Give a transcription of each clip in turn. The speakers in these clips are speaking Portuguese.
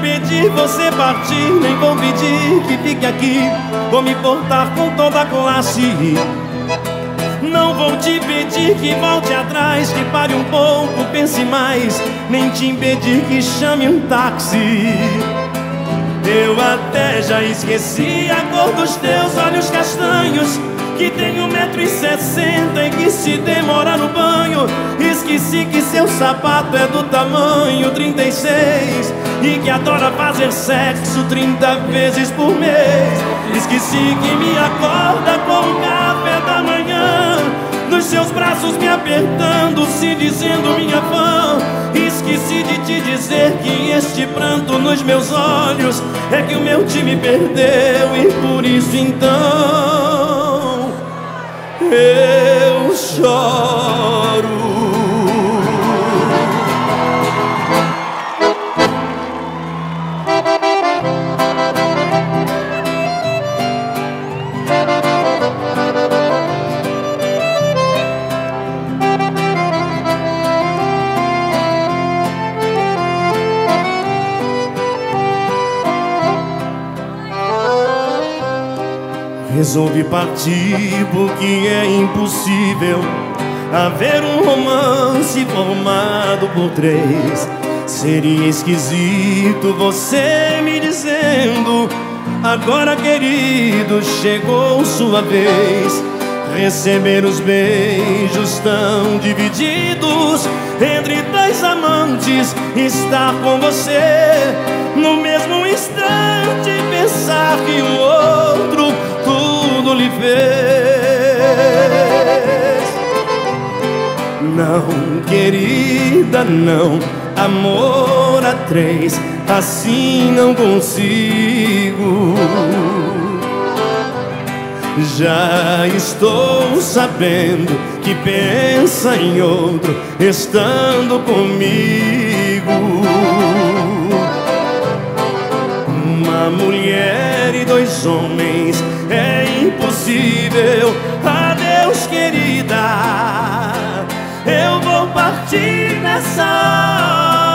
impedir você partir, nem vou pedir que fique aqui. Vou me portar com toda a classe. Não vou te pedir que volte atrás, que pare um pouco, pense mais. Nem te impedir que chame um táxi. Até já esqueci a cor dos teus olhos castanhos Que tem um metro e sessenta e que se demora no banho. Esqueci que seu sapato é do tamanho 36 E que adora fazer sexo 30 vezes por mês. Esqueci que me acorda com o café da manhã Nos seus braços me apertando, se dizendo minha fã Esqueci de te dizer que este pranto nos meus olhos É que o meu time perdeu e por isso então Eu choro Resolvi partir porque é impossível haver um romance formado por três. Seria esquisito você me dizendo: Agora, querido, chegou sua vez. Receber os beijos tão divididos entre dois amantes, estar com você no mesmo instante, pensar que o fez. Não, querida, não, amor a três, assim não consigo. Já estou sabendo que pensa em outro estando comigo. Uma mulher e dois homens eu vou partir nessa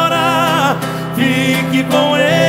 hora. Fique com ele.